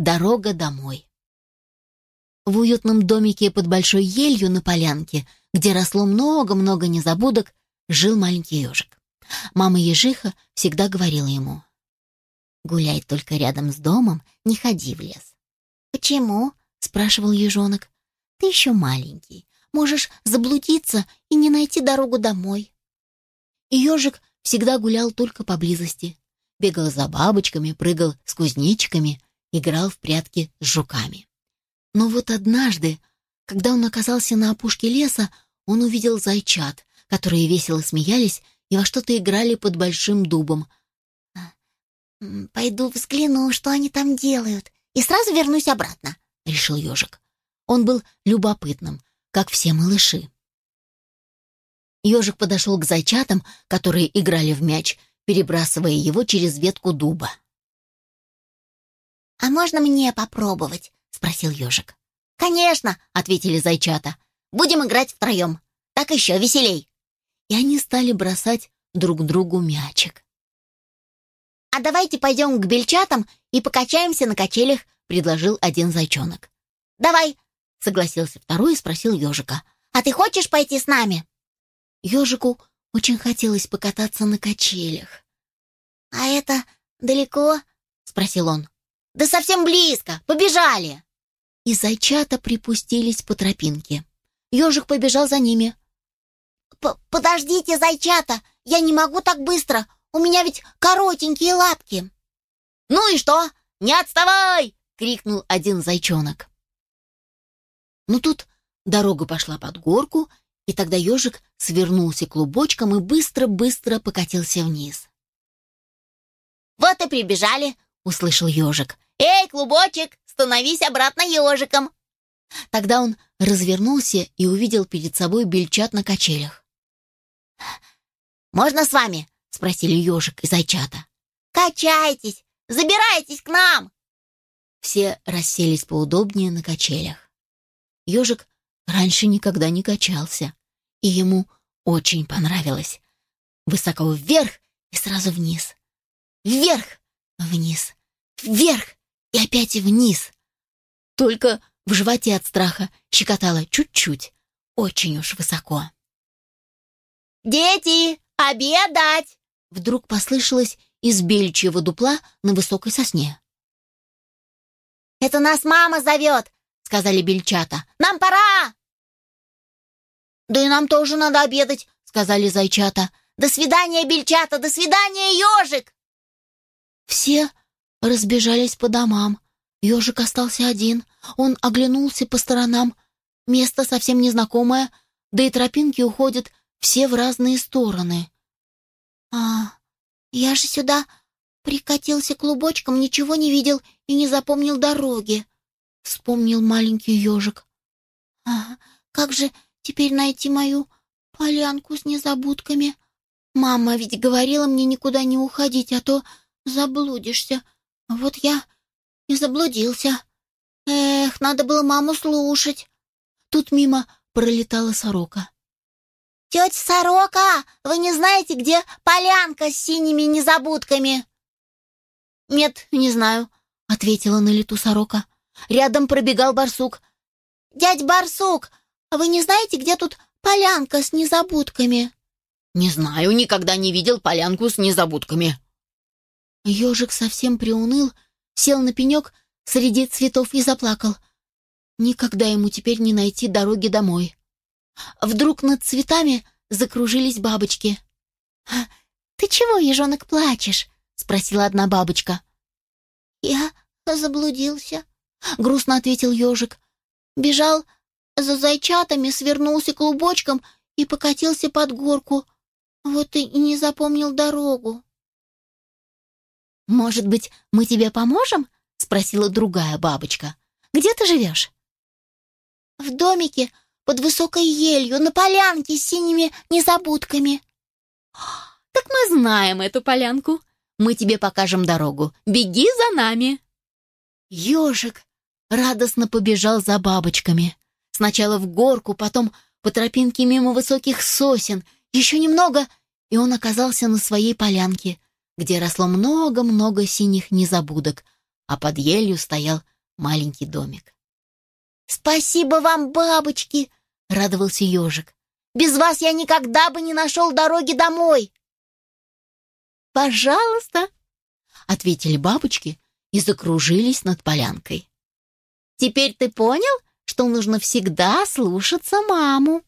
Дорога домой. В уютном домике под большой елью на полянке, где росло много-много незабудок, жил маленький ежик. Мама ежиха всегда говорила ему, «Гуляй только рядом с домом, не ходи в лес». «Почему?» — спрашивал ежонок. «Ты еще маленький, можешь заблудиться и не найти дорогу домой». И ежик всегда гулял только поблизости. Бегал за бабочками, прыгал с кузнечиками, играл в прятки с жуками. Но вот однажды, когда он оказался на опушке леса, он увидел зайчат, которые весело смеялись и во что-то играли под большим дубом. «Пойду взгляну, что они там делают, и сразу вернусь обратно», — решил ежик. Он был любопытным, как все малыши. Ежик подошел к зайчатам, которые играли в мяч, перебрасывая его через ветку дуба. «А можно мне попробовать?» — спросил ежик. «Конечно!» — ответили зайчата. «Будем играть втроем. Так еще веселей!» И они стали бросать друг другу мячик. «А давайте пойдем к бельчатам и покачаемся на качелях», — предложил один зайчонок. «Давай!» — согласился второй и спросил ежика. «А ты хочешь пойти с нами?» Ежику очень хотелось покататься на качелях. «А это далеко?» — спросил он. «Да совсем близко! Побежали!» И зайчата припустились по тропинке. Ежик побежал за ними. П «Подождите, зайчата! Я не могу так быстро! У меня ведь коротенькие лапки!» «Ну и что? Не отставай!» — крикнул один зайчонок. Но тут дорога пошла под горку, и тогда ежик свернулся клубочком и быстро-быстро покатился вниз. «Вот и прибежали!» — услышал ежик. «Эй, клубочек, становись обратно ежиком!» Тогда он развернулся и увидел перед собой бельчат на качелях. «Можно с вами?» — спросили ежик и зайчата. «Качайтесь! Забирайтесь к нам!» Все расселись поудобнее на качелях. Ежик раньше никогда не качался, и ему очень понравилось. Высоко вверх и сразу вниз. Вверх, вниз, вверх и опять вниз. Только в животе от страха щекотало чуть-чуть, очень уж высоко. «Дети, обедать!» Вдруг послышалось из бельчьего дупла на высокой сосне. «Это нас мама зовет!» — сказали бельчата. «Нам пора!» «Да и нам тоже надо обедать!» — сказали зайчата. «До свидания, бельчата! До свидания, ежик!» Все разбежались по домам. Ежик остался один. Он оглянулся по сторонам. Место совсем незнакомое, да и тропинки уходят все в разные стороны. «А, я же сюда прикатился клубочком, ничего не видел и не запомнил дороги», — вспомнил маленький ежик. «А, как же теперь найти мою полянку с незабудками? Мама ведь говорила мне никуда не уходить, а то заблудишься. Вот я и заблудился. Эх, надо было маму слушать». Тут мимо пролетала сорока. «Тетя Сорока, вы не знаете, где полянка с синими незабудками?» «Нет, не знаю», — ответила на лету сорока. Рядом пробегал барсук. «Дядь Барсук, вы не знаете, где тут полянка с незабудками?» «Не знаю, никогда не видел полянку с незабудками». Ежик совсем приуныл, сел на пенек среди цветов и заплакал. Никогда ему теперь не найти дороги домой. Вдруг над цветами закружились бабочки. «Ты чего, ежонок, плачешь?» — спросила одна бабочка. «Я заблудился», — грустно ответил ежик. «Бежал за зайчатами, свернулся клубочком и покатился под горку. Вот и не запомнил дорогу». «Может быть, мы тебе поможем?» — спросила другая бабочка. «Где ты живешь?» «В домике под высокой елью, на полянке с синими незабудками». «Так мы знаем эту полянку. Мы тебе покажем дорогу. Беги за нами». Ежик радостно побежал за бабочками. Сначала в горку, потом по тропинке мимо высоких сосен. Еще немного, и он оказался на своей полянке, где росло много-много синих незабудок, а под елью стоял маленький домик. «Спасибо вам, бабочки!» — радовался ежик. «Без вас я никогда бы не нашел дороги домой!» «Пожалуйста!» — ответили бабочки и закружились над полянкой. «Теперь ты понял, что нужно всегда слушаться маму?»